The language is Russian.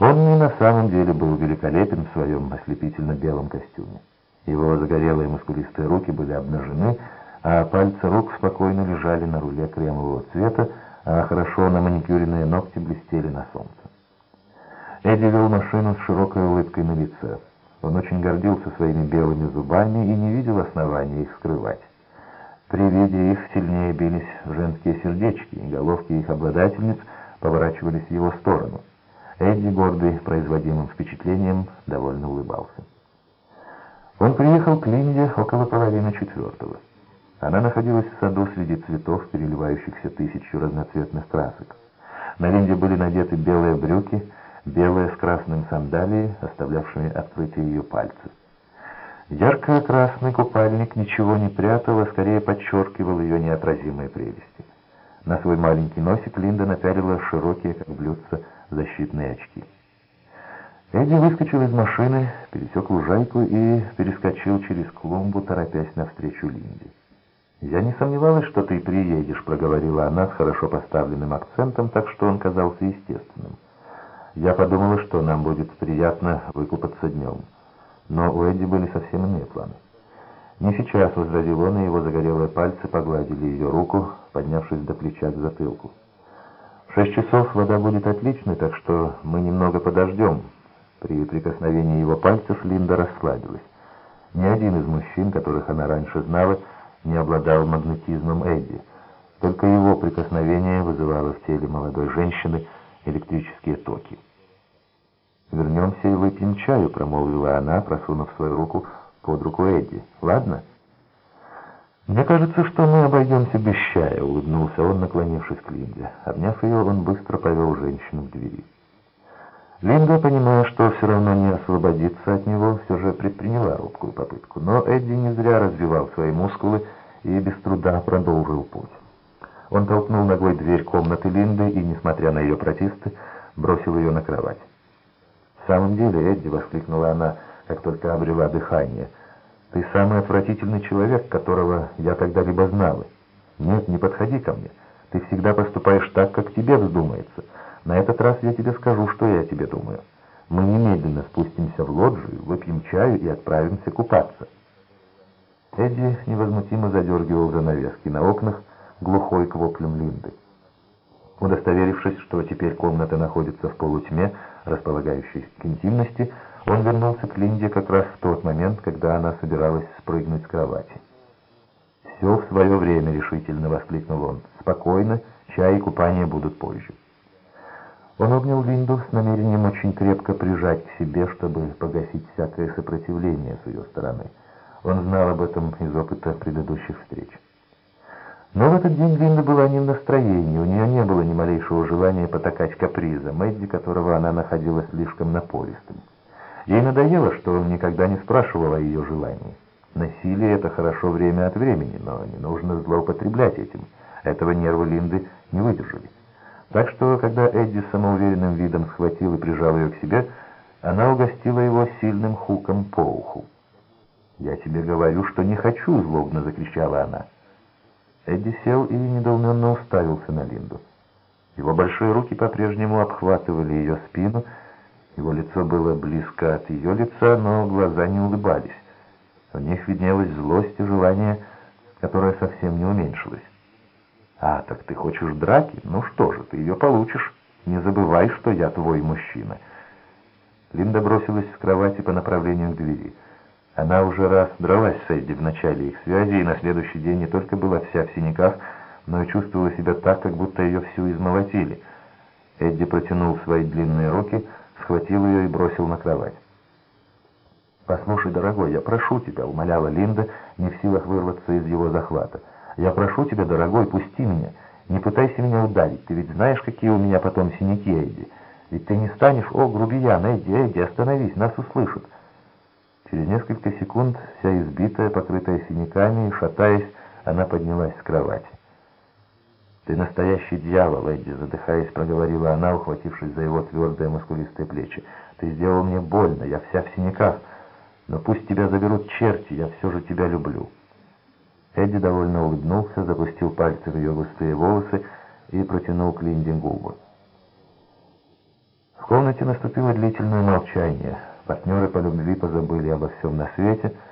Он и на самом деле был великолепен в своем ослепительно-белом костюме. Его загорелые мускулистые руки были обнажены, а пальцы рук спокойно лежали на руле кремового цвета, а хорошо на маникюренные ногти блестели на солнце. Эдди вел машину с широкой улыбкой на лице. Он очень гордился своими белыми зубами и не видел основания их скрывать. При виде их сильнее бились женские сердечки, и головки их обладательниц поворачивались в его сторону. Эдди, гордый производимым впечатлением, довольно улыбался. Он приехал к Линде около половины четвертого. Она находилась в саду среди цветов, переливающихся тысячу разноцветных красок. На Линде были надеты белые брюки, белые с красным сандалии, оставлявшими открытие ее пальцы. Ярко-красный купальник ничего не прятал, а скорее подчеркивал ее неотразимые прелести. На свой маленький носик Линда напялила широкие, как блюдца, защитные очки. Эдди выскочил из машины, пересек лужайку и перескочил через клумбу, торопясь навстречу Линде. «Я не сомневалась, что ты приедешь», — проговорила она с хорошо поставленным акцентом, так что он казался естественным. «Я подумала, что нам будет приятно выкупаться днем». Но у Эдди были совсем иные планы. «Не сейчас», — возразил он, и его загорелые пальцы погладили ее руку, поднявшись до плеча к затылку. «В шесть часов вода будет отличной, так что мы немного подождем». При прикосновении его пальцев Линда расслабилась. Ни один из мужчин, которых она раньше знала, не обладал магнетизмом Эдди. Только его прикосновение вызывало в теле молодой женщины электрические токи. «Вернемся и выпьем чаю», — промолвила она, просунув свою руку под руку Эдди. «Ладно?» «Мне кажется, что мы обойдемся без чая», — улыбнулся он, наклонившись к Линде. Обняв ее, он быстро повел женщину к двери. Линда, понимая, что все равно не освободиться от него, все же предприняла робкую попытку. Но Эдди не зря развивал свои мускулы и без труда продолжил путь. Он толкнул ногой дверь комнаты Линды и, несмотря на ее протесты, бросил ее на кровать. «В самом деле, Эдди», — воскликнула она, как только обрела дыхание, — «ты самый отвратительный человек, которого я когда-либо знала. Нет, не подходи ко мне. Ты всегда поступаешь так, как тебе вздумается». На этот раз я тебе скажу, что я тебе думаю. Мы немедленно спустимся в лоджию, выпьем чаю и отправимся купаться. Эдди невозмутимо задергивал занавески на окнах, глухой к воплям Линды. Удостоверившись, что теперь комната находится в полутьме, располагающей к интимности, он вернулся к Линде как раз в тот момент, когда она собиралась спрыгнуть с кровати. «Все в свое время», — решительно воскликнул он. «Спокойно, чай и купание будут позже». Он обнял Линду с намерением очень крепко прижать к себе, чтобы погасить всякое сопротивление с ее стороны. Он знал об этом из опыта предыдущих встреч. Но в этот день Линда была не в настроении, у нее не было ни малейшего желания потакать капризом, Эдди, которого она находила слишком напористым. Ей надоело, что он никогда не спрашивал о ее желании. Насилие — это хорошо время от времени, но не нужно злоупотреблять этим. Этого нервы Линды не выдержали. Так что, когда Эдди самоуверенным видом схватил и прижал ее к себе, она угостила его сильным хуком по уху. «Я тебе говорю, что не хочу!» — злобно закричала она. Эдди сел и недоуменно уставился на Линду. Его большие руки по-прежнему обхватывали ее спину, его лицо было близко от ее лица, но глаза не улыбались. В них виднелась злость и желание, которое совсем не уменьшилось. «А, так ты хочешь драки? Ну что же, ты ее получишь. Не забывай, что я твой мужчина». Линда бросилась с кровати по направлению к двери. Она уже раз дралась с Эдди в начале их связи, и на следующий день не только была вся в синяках, но и чувствовала себя так, как будто ее всю измолотили. Эдди протянул свои длинные руки, схватил ее и бросил на кровать. «Послушай, дорогой, я прошу тебя», — умоляла Линда, не в силах вырваться из его захвата. Я прошу тебя, дорогой, пусти меня. Не пытайся меня ударить. Ты ведь знаешь, какие у меня потом синяки, Эдди. Ведь ты не станешь... О, грубиян, Эдди, Эдди, остановись, нас услышат. Через несколько секунд, вся избитая, покрытая синяками, и шатаясь, она поднялась с кровати. «Ты настоящий дьявол, Эдди», — задыхаясь, проговорила она, ухватившись за его твердые мускулистые плечи. «Ты сделал мне больно, я вся в синяках. Но пусть тебя заберут черти, я все же тебя люблю». Эдди довольно улыбнулся, запустил пальцы в ее густые волосы и протянул к Линде губы. В комнате наступило длительное молчание. Партнеры по любви позабыли обо всем на свете —